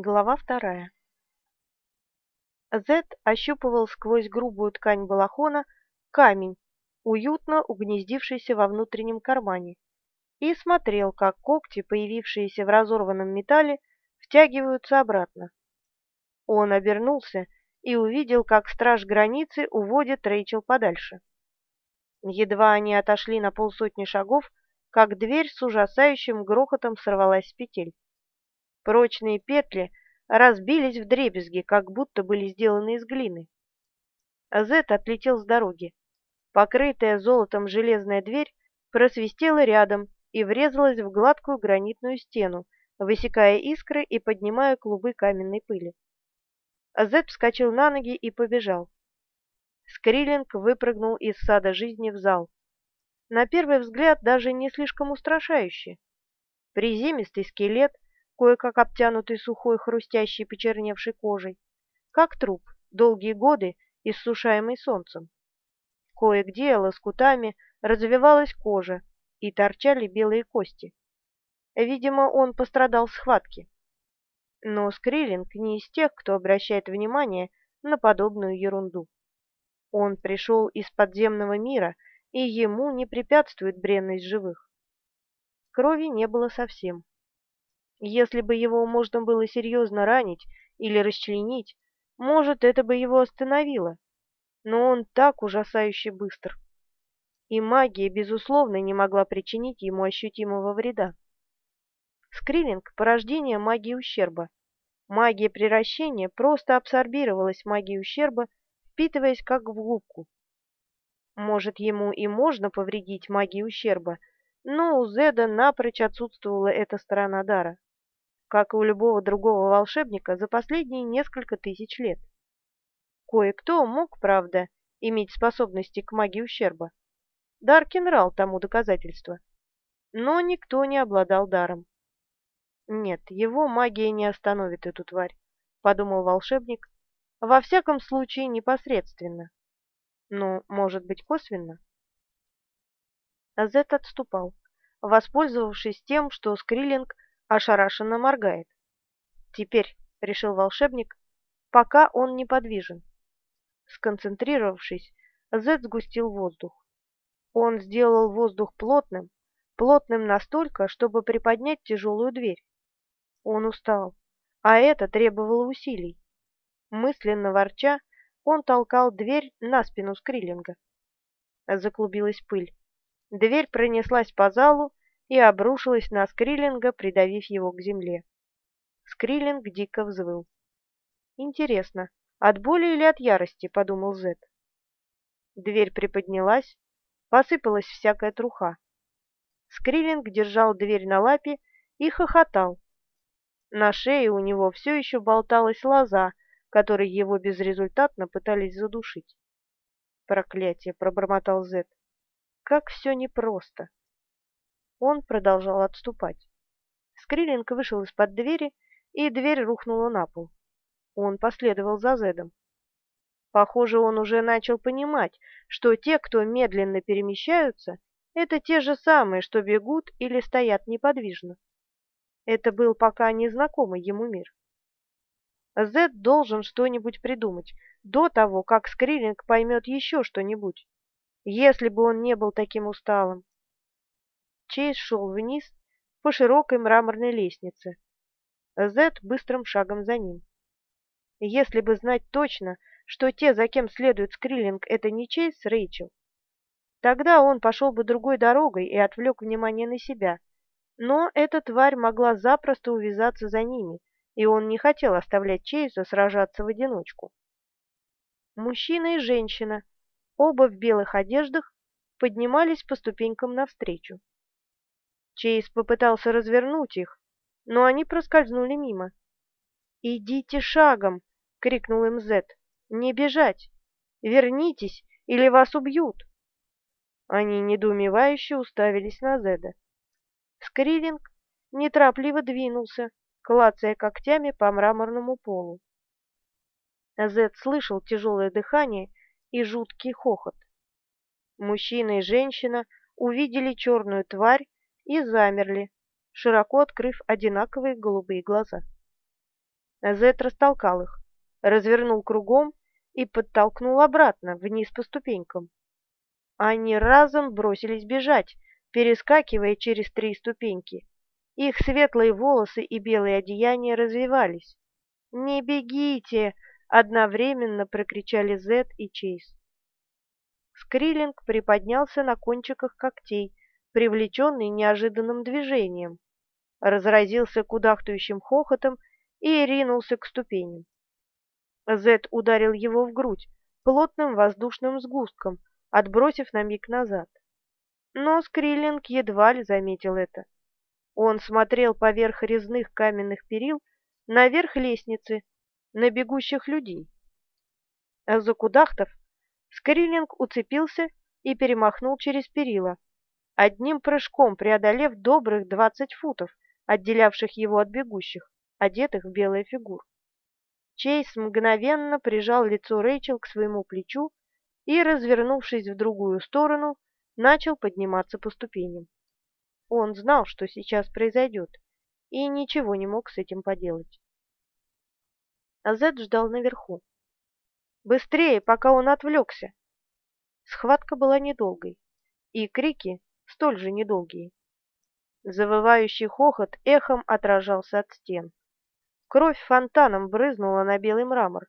Глава вторая. Зет ощупывал сквозь грубую ткань балахона камень, уютно угнездившийся во внутреннем кармане, и смотрел, как когти, появившиеся в разорванном металле, втягиваются обратно. Он обернулся и увидел, как страж границы уводит Рэйчел подальше. Едва они отошли на полсотни шагов, как дверь с ужасающим грохотом сорвалась с петель. Прочные петли разбились в дребезги, как будто были сделаны из глины. Зет отлетел с дороги. Покрытая золотом железная дверь просвистела рядом и врезалась в гладкую гранитную стену, высекая искры и поднимая клубы каменной пыли. Зет вскочил на ноги и побежал. Скриллинг выпрыгнул из сада жизни в зал. На первый взгляд даже не слишком устрашающий. Приземистый скелет — кое-как обтянутый сухой, хрустящей, почерневшей кожей, как труп, долгие годы иссушаемый солнцем. Кое-где лоскутами развивалась кожа и торчали белые кости. Видимо, он пострадал в схватке. Но Скриллинг не из тех, кто обращает внимание на подобную ерунду. Он пришел из подземного мира, и ему не препятствует бренность живых. Крови не было совсем. Если бы его можно было серьезно ранить или расчленить, может, это бы его остановило. Но он так ужасающе быстр. И магия, безусловно, не могла причинить ему ощутимого вреда. Скриллинг – порождение магии ущерба. Магия приращения просто абсорбировалась магией ущерба, впитываясь как в губку. Может, ему и можно повредить магии ущерба, но у Зеда напрочь отсутствовала эта сторона дара как и у любого другого волшебника за последние несколько тысяч лет. Кое-кто мог, правда, иметь способности к магии ущерба. Даркин рал тому доказательство. Но никто не обладал даром. Нет, его магия не остановит эту тварь, подумал волшебник, во всяком случае непосредственно. Но, может быть, косвенно? Азет отступал, воспользовавшись тем, что Скриллинг – ошарашенно моргает. Теперь, — решил волшебник, — пока он неподвижен. Сконцентрировавшись, Зет сгустил воздух. Он сделал воздух плотным, плотным настолько, чтобы приподнять тяжелую дверь. Он устал, а это требовало усилий. Мысленно ворча, он толкал дверь на спину Скриллинга. Заклубилась пыль. Дверь пронеслась по залу и обрушилась на Скриллинга, придавив его к земле. Скриллинг дико взвыл. «Интересно, от боли или от ярости?» — подумал Зет. Дверь приподнялась, посыпалась всякая труха. Скриллинг держал дверь на лапе и хохотал. На шее у него все еще болталась лоза, которой его безрезультатно пытались задушить. «Проклятие!» — пробормотал Зет. «Как все непросто!» Он продолжал отступать. Скриллинг вышел из-под двери, и дверь рухнула на пол. Он последовал за Зедом. Похоже, он уже начал понимать, что те, кто медленно перемещаются, это те же самые, что бегут или стоят неподвижно. Это был пока незнакомый ему мир. Зед должен что-нибудь придумать до того, как Скриллинг поймет еще что-нибудь, если бы он не был таким усталым. Чейз шел вниз по широкой мраморной лестнице. Зет быстрым шагом за ним. Если бы знать точно, что те, за кем следует Скриллинг, это не Чейз с Рэйчел, тогда он пошел бы другой дорогой и отвлек внимание на себя. Но эта тварь могла запросто увязаться за ними, и он не хотел оставлять Чейза сражаться в одиночку. Мужчина и женщина, оба в белых одеждах, поднимались по ступенькам навстречу. Чейз попытался развернуть их, но они проскользнули мимо. «Идите шагом!» — крикнул им Зет. «Не бежать! Вернитесь, или вас убьют!» Они недоумевающе уставились на Зеда. Скриллинг неторопливо двинулся, клацая когтями по мраморному полу. Зед слышал тяжелое дыхание и жуткий хохот. Мужчина и женщина увидели черную тварь, и замерли, широко открыв одинаковые голубые глаза. Зет растолкал их, развернул кругом и подтолкнул обратно, вниз по ступенькам. Они разом бросились бежать, перескакивая через три ступеньки. Их светлые волосы и белые одеяния развивались. «Не бегите!» — одновременно прокричали Зет и Чейз. Скрилинг приподнялся на кончиках когтей, привлеченный неожиданным движением, разразился кудахтающим хохотом и ринулся к ступеням. Зет ударил его в грудь плотным воздушным сгустком, отбросив на миг назад. Но Скриллинг едва ли заметил это. Он смотрел поверх резных каменных перил наверх лестницы, на бегущих людей. Закудахтов, Скриллинг уцепился и перемахнул через перила, одним прыжком преодолев добрых двадцать футов, отделявших его от бегущих, одетых в белые фигур. Чейз мгновенно прижал лицо Рэйчел к своему плечу и, развернувшись в другую сторону, начал подниматься по ступеням. Он знал, что сейчас произойдет, и ничего не мог с этим поделать. А Зед ждал наверху. «Быстрее, пока он отвлекся!» Схватка была недолгой, и крики столь же недолгие. Завывающий хохот эхом отражался от стен. Кровь фонтаном брызнула на белый мрамор.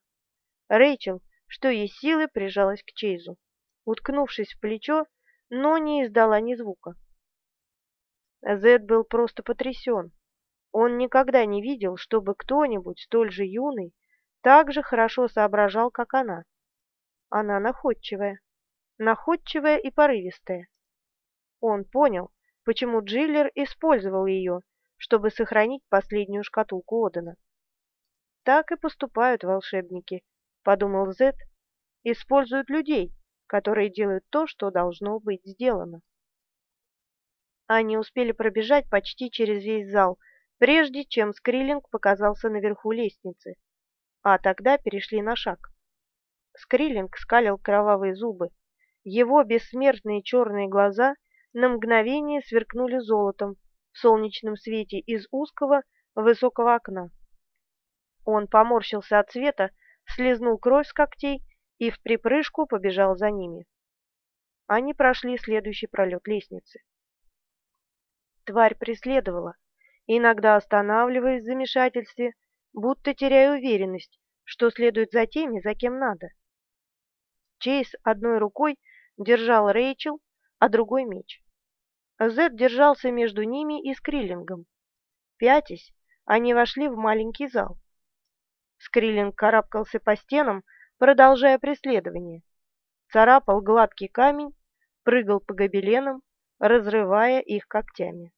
Рэйчел, что есть силы, прижалась к Чейзу, уткнувшись в плечо, но не издала ни звука. Зед был просто потрясен. Он никогда не видел, чтобы кто-нибудь столь же юный так же хорошо соображал, как она. Она находчивая, находчивая и порывистая. Он понял, почему Джиллер использовал ее, чтобы сохранить последнюю шкатулку Одена. Так и поступают волшебники, подумал Зет, используют людей, которые делают то, что должно быть сделано. Они успели пробежать почти через весь зал, прежде чем Скриллинг показался наверху лестницы, а тогда перешли на шаг. Скриллинг скалил кровавые зубы. Его бессмертные черные глаза на мгновение сверкнули золотом в солнечном свете из узкого высокого окна. Он поморщился от света, слезнул кровь с когтей и в припрыжку побежал за ними. Они прошли следующий пролет лестницы. Тварь преследовала, иногда останавливаясь в замешательстве, будто теряя уверенность, что следует за теми, за кем надо. Чейз одной рукой держал Рэйчел, а другой меч. Зед держался между ними и Скриллингом. Пятясь, они вошли в маленький зал. Скриллинг карабкался по стенам, продолжая преследование. Царапал гладкий камень, прыгал по гобеленам, разрывая их когтями.